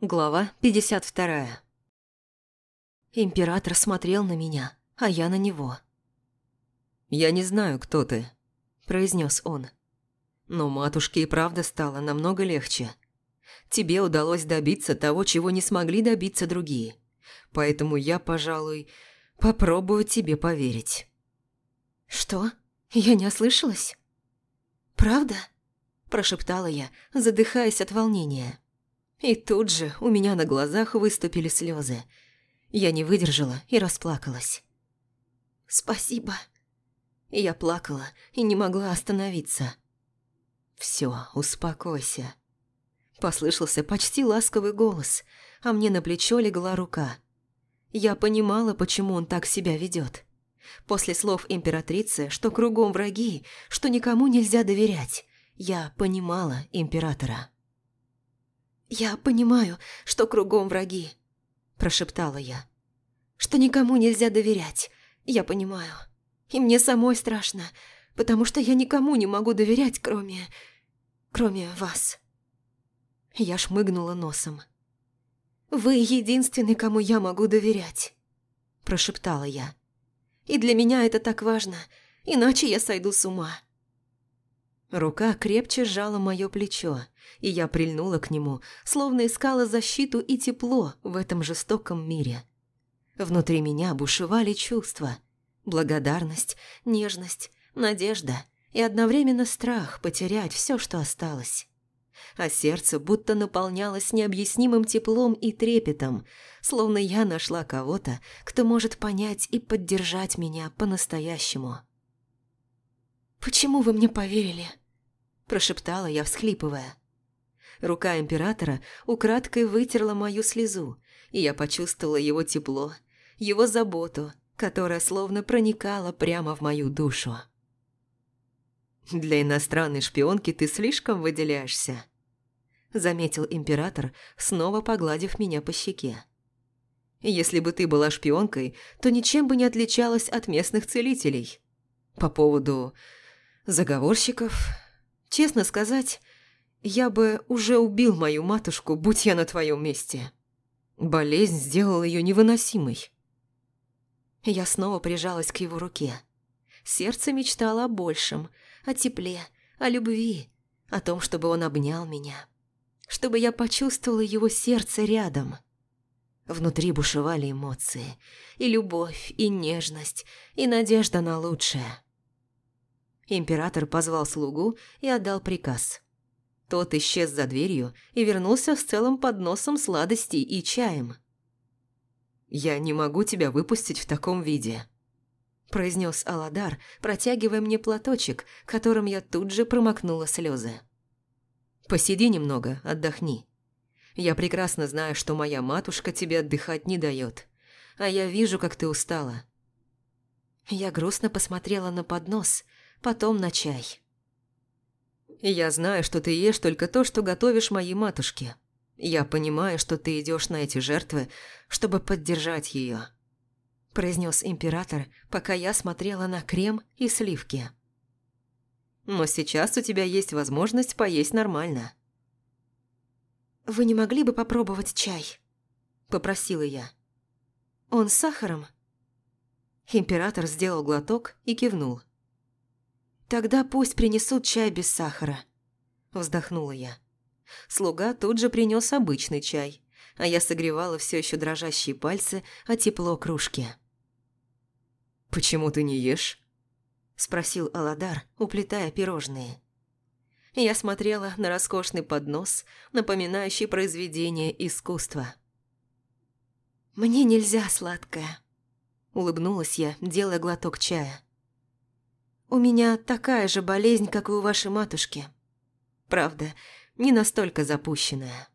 Глава 52 Император смотрел на меня, а я на него. «Я не знаю, кто ты», – произнес он. «Но матушке и правда стало намного легче. Тебе удалось добиться того, чего не смогли добиться другие. Поэтому я, пожалуй, попробую тебе поверить». «Что? Я не ослышалась?» «Правда?» – прошептала я, задыхаясь от волнения. И тут же у меня на глазах выступили слезы. Я не выдержала и расплакалась. «Спасибо». Я плакала и не могла остановиться. «Всё, успокойся». Послышался почти ласковый голос, а мне на плечо легла рука. Я понимала, почему он так себя ведёт. После слов императрицы, что кругом враги, что никому нельзя доверять, я понимала императора. «Я понимаю, что кругом враги», – прошептала я. «Что никому нельзя доверять, я понимаю. И мне самой страшно, потому что я никому не могу доверять, кроме... кроме вас». Я шмыгнула носом. «Вы единственный, кому я могу доверять», – прошептала я. «И для меня это так важно, иначе я сойду с ума». Рука крепче сжала мое плечо, и я прильнула к нему, словно искала защиту и тепло в этом жестоком мире. Внутри меня бушевали чувства. Благодарность, нежность, надежда и одновременно страх потерять все, что осталось. А сердце будто наполнялось необъяснимым теплом и трепетом, словно я нашла кого-то, кто может понять и поддержать меня по-настоящему. «Почему вы мне поверили?» – прошептала я, всхлипывая. Рука императора украдкой вытерла мою слезу, и я почувствовала его тепло, его заботу, которая словно проникала прямо в мою душу. «Для иностранной шпионки ты слишком выделяешься», – заметил император, снова погладив меня по щеке. «Если бы ты была шпионкой, то ничем бы не отличалась от местных целителей. По поводу заговорщиков, честно сказать, я бы уже убил мою матушку, будь я на твоем месте. Болезнь сделала ее невыносимой. Я снова прижалась к его руке. Сердце мечтало о большем, о тепле, о любви, о том, чтобы он обнял меня, чтобы я почувствовала его сердце рядом. Внутри бушевали эмоции, и любовь, и нежность, и надежда на лучшее. Император позвал слугу и отдал приказ. Тот исчез за дверью и вернулся с целым подносом сладостей и чаем. «Я не могу тебя выпустить в таком виде», – произнес Аладар, протягивая мне платочек, которым я тут же промокнула слезы. «Посиди немного, отдохни. Я прекрасно знаю, что моя матушка тебе отдыхать не дает, а я вижу, как ты устала». Я грустно посмотрела на поднос – потом на чай. «Я знаю, что ты ешь только то, что готовишь моей матушке. Я понимаю, что ты идешь на эти жертвы, чтобы поддержать ее», – произнес император, пока я смотрела на крем и сливки. «Но сейчас у тебя есть возможность поесть нормально». «Вы не могли бы попробовать чай?» – попросила я. «Он с сахаром?» Император сделал глоток и кивнул. «Тогда пусть принесут чай без сахара», – вздохнула я. Слуга тут же принес обычный чай, а я согревала все еще дрожащие пальцы о тепло кружки. «Почему ты не ешь?» – спросил Аладар, уплетая пирожные. Я смотрела на роскошный поднос, напоминающий произведение искусства. «Мне нельзя сладкое», – улыбнулась я, делая глоток чая. У меня такая же болезнь, как и у вашей матушки. Правда, не настолько запущенная.